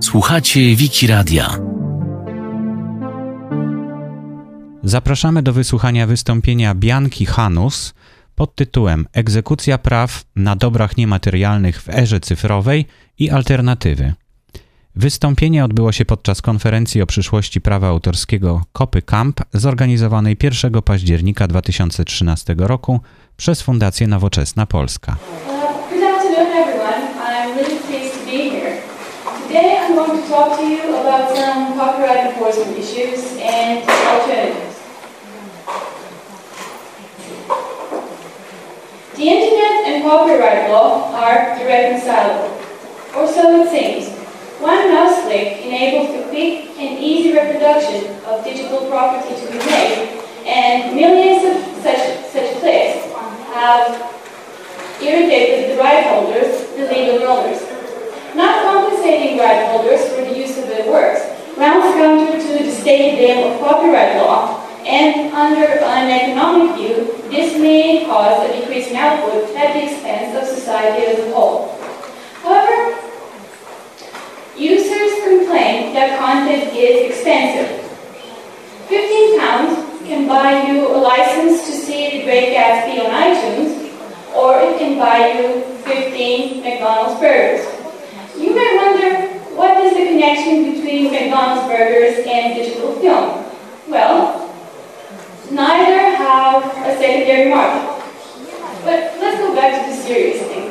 Słuchacie Wiki Radia. Zapraszamy do wysłuchania wystąpienia Bianki Hanus pod tytułem Egzekucja praw na dobrach niematerialnych w erze cyfrowej i alternatywy. Wystąpienie odbyło się podczas konferencji o przyszłości prawa autorskiego Kopy Camp zorganizowanej 1 października 2013 roku przez Fundację Nowoczesna Polska. Going to talk to you about some copyright enforcement issues and alternatives. The internet and copyright law are irreconcilable, or so it seems. One mouse click enables the quick and easy reproduction of digital property to be made, and millions of such, such clicks have irritated the right holders, the legal owners. Compensating right holders for the use of their works runs counter to the stated aim of copyright law, and under an economic view, this may cause a decrease in output at the expense of society as a whole. However, users complain that content is expensive. 15 pounds can buy you a license to see The Great Gatsby on iTunes, or it can buy you 15 McDonald's burgers. You may wonder, what is the connection burgers and digital film? Well, neither have a secondary market. But let's go back to the serious thing.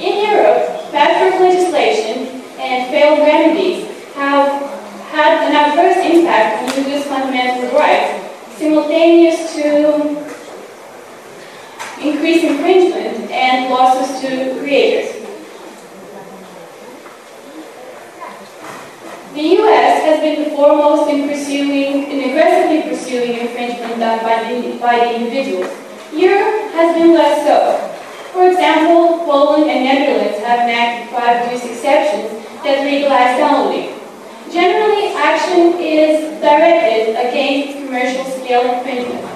In Europe, patchwork legislation and failed remedies have had an adverse impact on users' fundamental rights, simultaneous to increased infringement and losses to creators. The US has been the foremost in pursuing, in aggressively pursuing infringement done by the, by the individuals. Europe has been less so. For example, Poland and Netherlands have enacted five use exceptions that legalize downloading. Generally, action is directed against commercial scale infringement.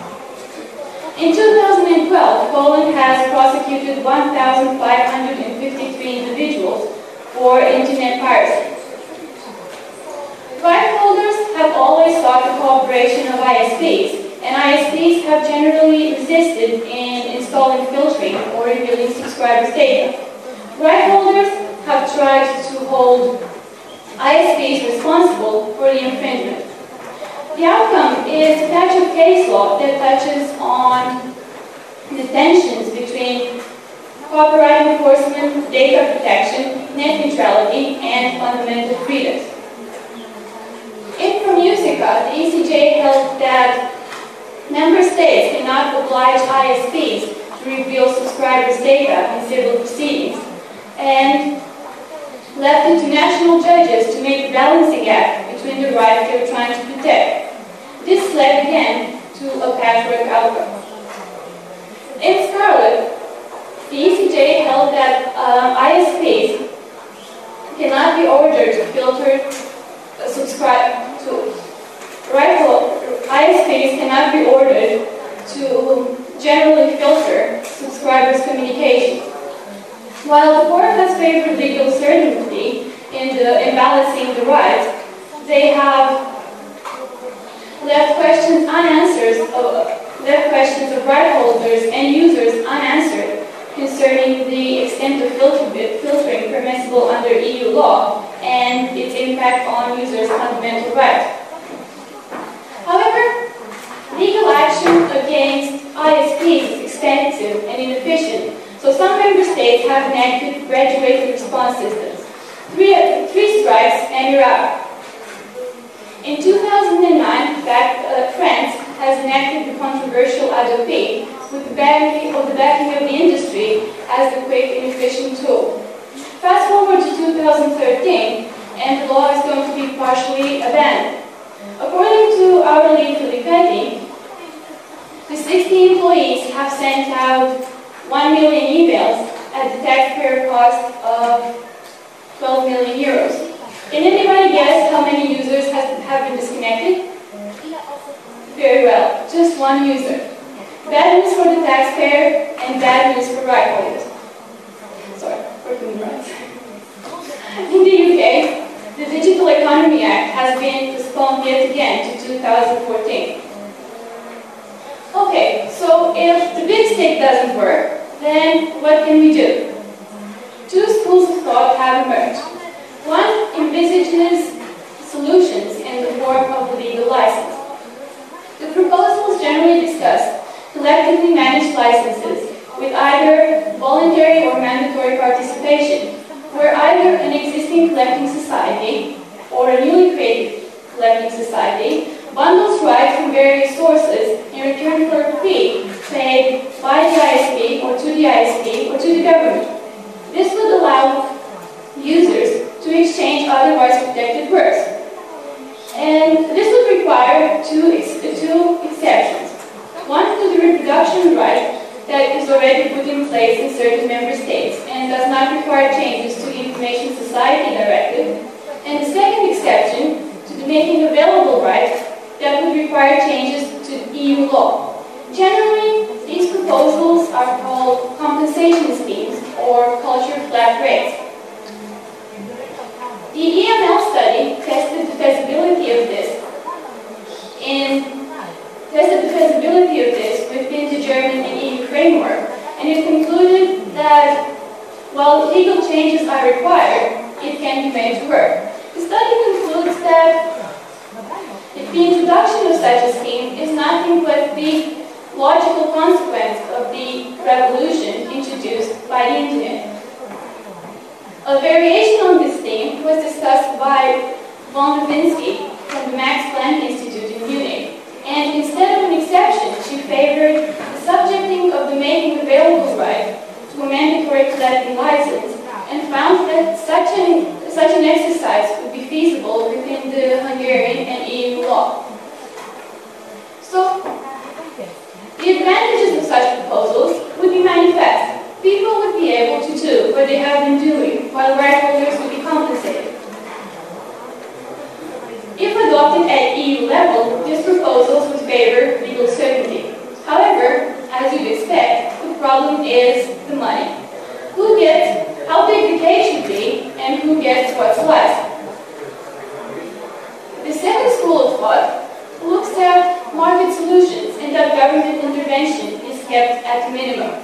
In 2012, Poland has prosecuted 1,553 individuals for internet piracy. Right holders have always sought the cooperation of ISPs, and ISPs have generally resisted in installing filtering or revealing subscribers' data. Right holders have tried to hold ISPs responsible for the infringement. The outcome is a patch of case law that touches on the tensions between copyright enforcement, data protection, net neutrality, and fundamental freedoms. In ECJ held that member states cannot oblige ISPs to reveal subscribers' data in civil proceedings, and left it to national judges to make a balancing act between the rights they were trying to protect. This led again to a patchwork outcome. In Scarlet, the ECJ held that uh, ISPs cannot be ordered to filter uh, subscribe to rifle ISPs cannot be ordered to generally filter subscribers' communications. While the court has favored legal certainty in the in balancing the rights, they have left questions unanswered, uh, left questions of right holders and users unanswered concerning the extent of filter, filtering permissible under EU law and its impact on users' fundamental rights. However, legal action against ISPs is expensive and inefficient, so some member states have enacted graduated response systems. Three, three strikes and you're out. In 2009, in fact, uh, France has enacted the controversial HADOPI with the backing of the backing of the industry as the quick and efficient tool. Fast forward to 2013, and the law is going to be partially abandoned. According to Aurélie Filippetti, the 60 employees have sent out 1 million emails at the taxpayer cost of 12 million euros. Can anybody guess how many users has, have been disconnected? Very well, just one user. Bad news for the taxpayer and bad news for right holders. Sorry, for In the UK, the Digital Economy Act has been postponed yet again to 2014. Okay, so if the big stick doesn't work, then what can we do? Two schools of thought have emerged. One envisages solutions in the form of a legal license. The proposals generally discuss collectively managed licenses with either voluntary or mandatory participation, where either an existing collecting society or a newly created collecting society bundles rights from various sources in return for a fee paid by the ISP or to the ISP or to the government. This would allow users to exchange otherwise protected works. And this would require two, ex uh, two exceptions. One to the reproduction right that is already put in place in certain member states and does not require changes to the Information Society Directive. And the second exception to the making available right that would require changes to EU law. Generally, these proposals are called compensation schemes or culture flat rates. The EML study tested the feasibility of this in tested the feasibility of this within the German and EU framework, and it concluded that while legal changes are required, it can be made to work. The study concludes that the introduction of such a scheme is nothing but the logical consequence of the revolution introduced by the Internet. A variation on this theme was discussed by von Lewinski from the Max Planck Institute in Munich, and instead of an exception, she favored the subjecting of the making available right to a mandatory collecting license and found that such an, such an exercise would be feasible within the Hungarian and EU law. So, the advantages of such proposals would be manifest. People would be able to do what they have been doing, while right holders would be compensated. If adopted at EU level, these proposals would favor legal certainty. However, as you'd expect, the problem is the money. Who gets how big the cake should be, and who gets what's left. The second school of thought looks at market solutions and that government intervention is kept at minimum.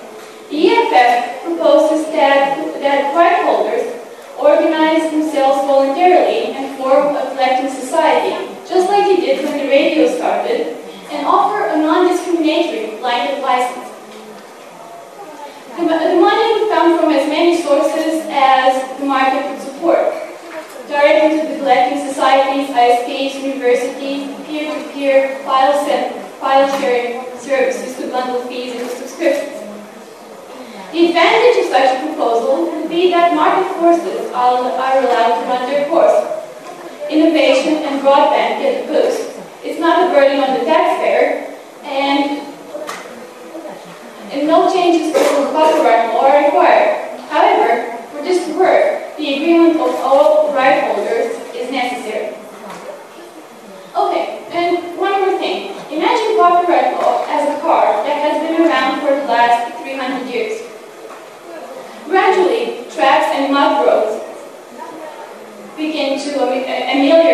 The EFF proposes that, that right holders organize themselves voluntarily and form a collecting society, just like they did when the radio started, and offer a non-discriminatory The, money would come from as many sources as the market could support. Directly to the collecting societies, ISPs, universities, peer-to-peer file, file sharing services to bundle fees into subscriptions. The advantage of such a proposal would be that market forces are, are allowed to run their course. Innovation and broadband get a boost. It's not a burden on the taxpayer, and no changes to copyright law are required. However, for this work, the agreement of all right holders is necessary. Okay, and one more thing. Imagine copyright law as a car that has been around for the last 300 years. Gradually, tracks and mud roads begin to ameliorate